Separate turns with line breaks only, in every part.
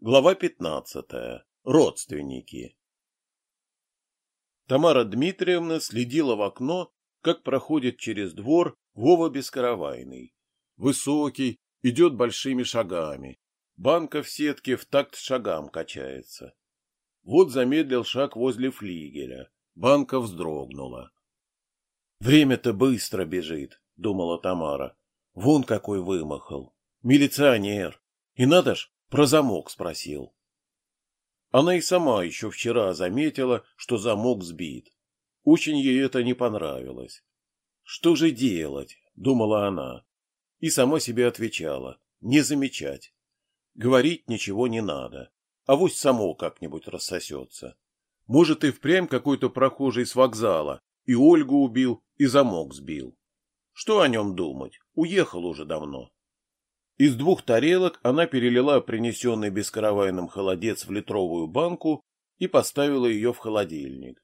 Глава 15. Родственники. Тамара Дмитриевна следила в окно, как проходит через двор Вова Бескаравайный. Высокий, идет большими шагами. Банка в сетке в такт шагам качается. Вот замедлил шаг возле флигеля. Банка вздрогнула. «Время-то быстро бежит», — думала Тамара. «Вон какой вымахал. Милиционер. И надо ж, про замок спросил. Она и сама еще вчера заметила, что замок сбит. Очень ей это не понравилось. Что же делать, думала она. И сама себе отвечала, не замечать. Говорить ничего не надо. А вось само как-нибудь рассосется. Может, и впрямь какой-то прохожий с вокзала и Ольгу убил, и замок сбил. Что о нем думать? Уехал уже давно. Из двух тарелок она перелила принесенный бескаравайным холодец в литровую банку и поставила ее в холодильник.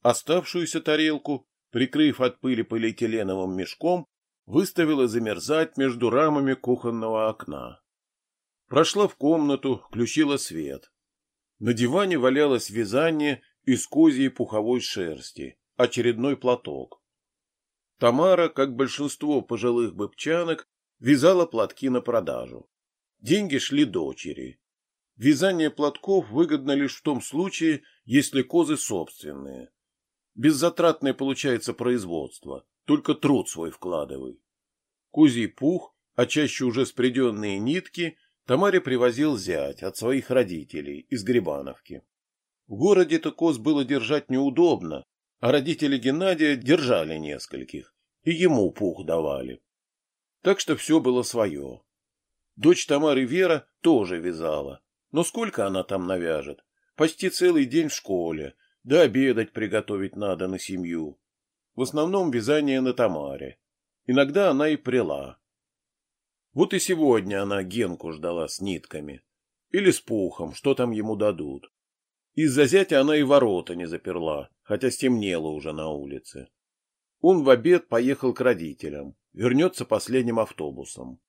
Оставшуюся тарелку, прикрыв от пыли полиэтиленовым мешком, выставила замерзать между рамами кухонного окна. Прошла в комнату, включила свет. На диване валялось вязание из козьей пуховой шерсти, очередной платок. Тамара, как большинство пожилых быбчанок, вязала платки на продажу. Деньги шли дочери. Вязание платков выгодно лишь в том случае, если козы собственные. Беззатратное получается производство, только труд свой вкладывай. Козий пух, а чаще уже спреденные нитки, Тамаре привозил зять от своих родителей из Грибановки. В городе-то коз было держать неудобно, а родители Геннадия держали нескольких, и ему пух давали так что все было свое. Дочь Тамары Вера тоже вязала. Но сколько она там навяжет? Почти целый день в школе, да обедать приготовить надо на семью. В основном вязание на Тамаре. Иногда она и прила. Вот и сегодня она Генку ждала с нитками. Или с пухом, что там ему дадут. Из-за зятя она и ворота не заперла, хотя стемнело уже на улице. Он в обед поехал к родителям вернется последним автобусом.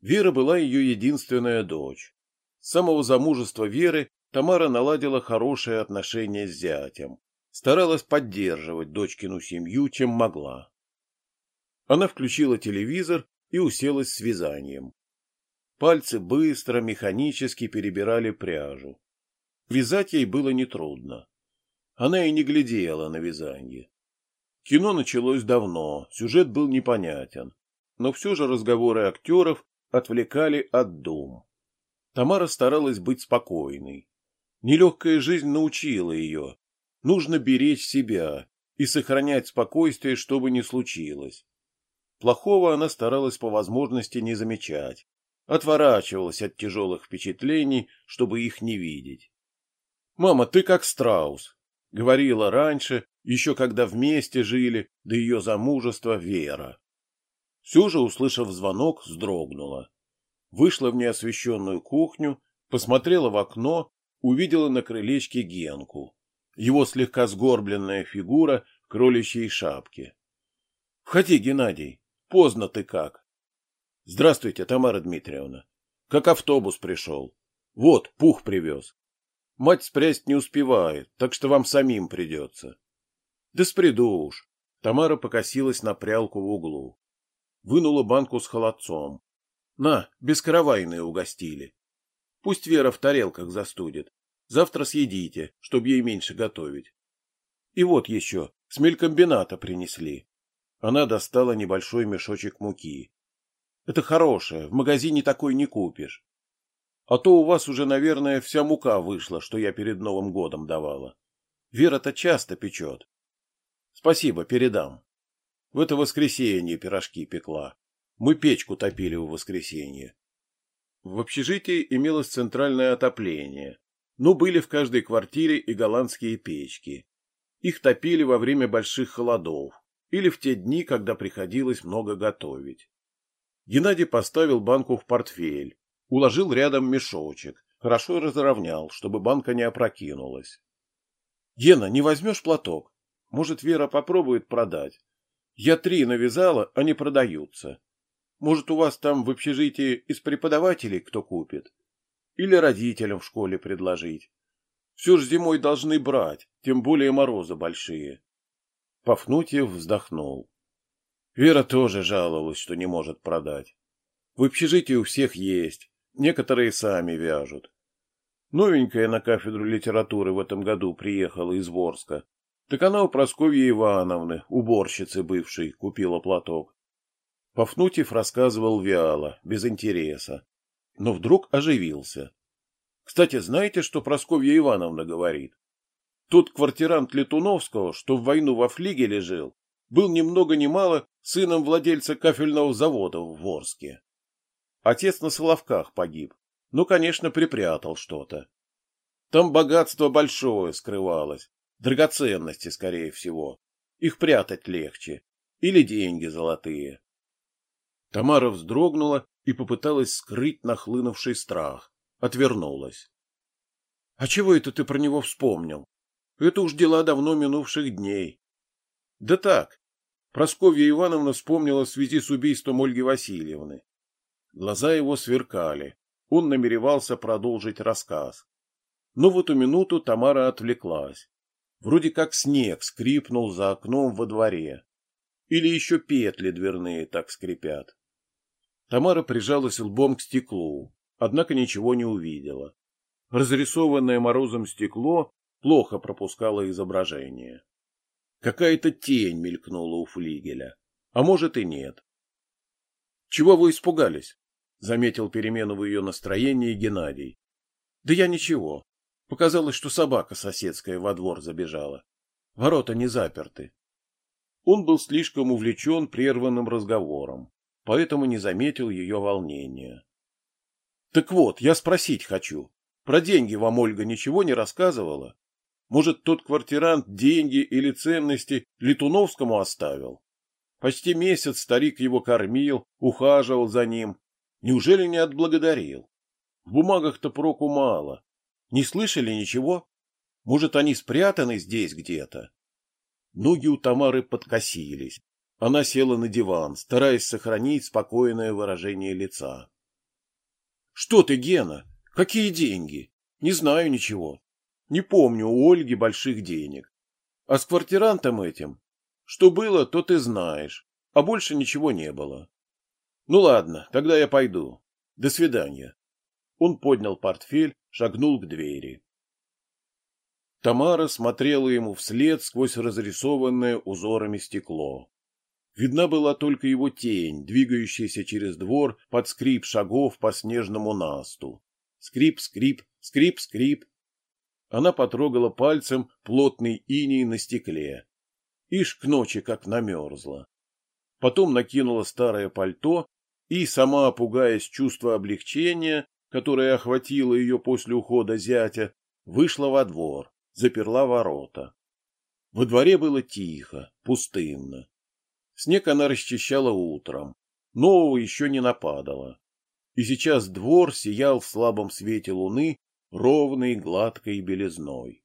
Вера была ее единственная дочь. С самого замужества Веры Тамара наладила хорошие отношения с зятем, старалась поддерживать дочкину семью, чем могла. Она включила телевизор и уселась с вязанием. Пальцы быстро, механически перебирали пряжу. Вязать ей было нетрудно. Она и не глядела на вязание. Кино началось давно, сюжет был непонятен, но все же разговоры актеров отвлекали от дум. Тамара старалась быть спокойной. Нелегкая жизнь научила ее. Нужно беречь себя и сохранять спокойствие, что бы ни случилось. Плохого она старалась по возможности не замечать, отворачивалась от тяжелых впечатлений, чтобы их не видеть. «Мама, ты как страус», — говорила раньше, еще когда вместе жили до ее замужества Вера. Же, услышав звонок, вздрогнула. Вышла в неосвещенную кухню, посмотрела в окно, увидела на крылечке Генку. Его слегка сгорбленная фигура в кроличьей шапке. — Входи, Геннадий. Поздно ты как. — Здравствуйте, Тамара Дмитриевна. Как автобус пришел. Вот, пух привез. Мать спрясть не успевает, так что вам самим придется. Да сприду уж. Тамара покосилась на прялку в углу. Вынула банку с холодцом. На, бескаравайные угостили. Пусть Вера в тарелках застудит. Завтра съедите, чтоб ей меньше готовить. И вот еще, с мелькомбината принесли. Она достала небольшой мешочек муки. Это хорошее, в магазине такой не купишь. А то у вас уже, наверное, вся мука вышла, что я перед Новым годом давала. Вера-то часто печет. Спасибо, передам. В это воскресенье пирожки пекла. Мы печку топили в воскресенье. В общежитии имелось центральное отопление, но были в каждой квартире и голландские печки. Их топили во время больших холодов или в те дни, когда приходилось много готовить. Геннадий поставил банку в портфель, уложил рядом мешочек, хорошо разровнял, чтобы банка не опрокинулась. — Гена, не возьмешь платок? Может, Вера попробует продать. Я три навязала, они продаются. Может, у вас там в общежитии из преподавателей кто купит? или родителям в школе предложить. Все ж зимой должны брать, тем более морозы большие. Пафнутьев вздохнул. Вера тоже жаловалась, что не может продать. В общежитии у всех есть, некоторые сами вяжут. Новенькая на кафедру литературы в этом году приехала из Ворска. Так она у Прасковьи Ивановны, уборщицы бывшей, купила платок. Пафнутьев рассказывал вяло, без интереса, но вдруг оживился. Кстати, знаете, что Прасковья Ивановна говорит? Тот квартирант Летуновского, что в войну во флигеле жил, был ни много ни мало сыном владельца кафельного завода в Ворске. Отец на Соловках погиб, ну, конечно, припрятал что-то. Там богатство большое скрывалось, драгоценности, скорее всего. Их прятать легче. Или деньги золотые. Тамара вздрогнула и попыталась скрыть нахлынувший страх. Отвернулась. — А чего это ты про него вспомнил? Это уж дела давно минувших дней. — Да так. Просковья Ивановна вспомнила в связи с убийством Ольги Васильевны. Глаза его сверкали. Он намеревался продолжить рассказ. Но в эту минуту Тамара отвлеклась. Вроде как снег скрипнул за окном во дворе. Или еще петли дверные так скрипят. Тамара прижалась лбом к стеклу, однако ничего не увидела. Разрисованное морозом стекло плохо пропускало изображение. Какая-то тень мелькнула у флигеля, а может и нет. — Чего вы испугались? — заметил перемену в ее настроении Геннадий. — Да я ничего. Показалось, что собака соседская во двор забежала. Ворота не заперты. Он был слишком увлечен прерванным разговором поэтому не заметил ее волнения. — Так вот, я спросить хочу. Про деньги вам Ольга ничего не рассказывала? Может, тот квартирант деньги или ценности Летуновскому оставил? Почти месяц старик его кормил, ухаживал за ним. Неужели не отблагодарил? В бумагах-то проку мало. Не слышали ничего? Может, они спрятаны здесь где-то? Ноги у Тамары подкосились. Она села на диван, стараясь сохранить спокойное выражение лица. — Что ты, Гена? Какие деньги? Не знаю ничего. Не помню у Ольги больших денег. А с квартирантом этим? Что было, то ты знаешь, а больше ничего не было. Ну ладно, тогда я пойду. До свидания. Он поднял портфель, шагнул к двери. Тамара смотрела ему вслед сквозь разрисованное узорами стекло. Видна была только его тень, двигающаяся через двор под скрип шагов по снежному насту. Скрип, скрип, скрип, скрип. Она потрогала пальцем плотный иней на стекле. Ишь к ночи как намерзла. Потом накинула старое пальто и, сама пугаясь чувства облегчения, которое охватило ее после ухода зятя, вышла во двор, заперла ворота. Во дворе было тихо, пустынно. Снег она расчищала утром, нового еще не нападало. И сейчас двор сиял в слабом свете луны ровной гладкой белизной.